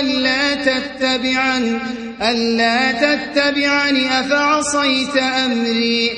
ألا تتبعن, ألا تتبعني أفعصيت أمري؟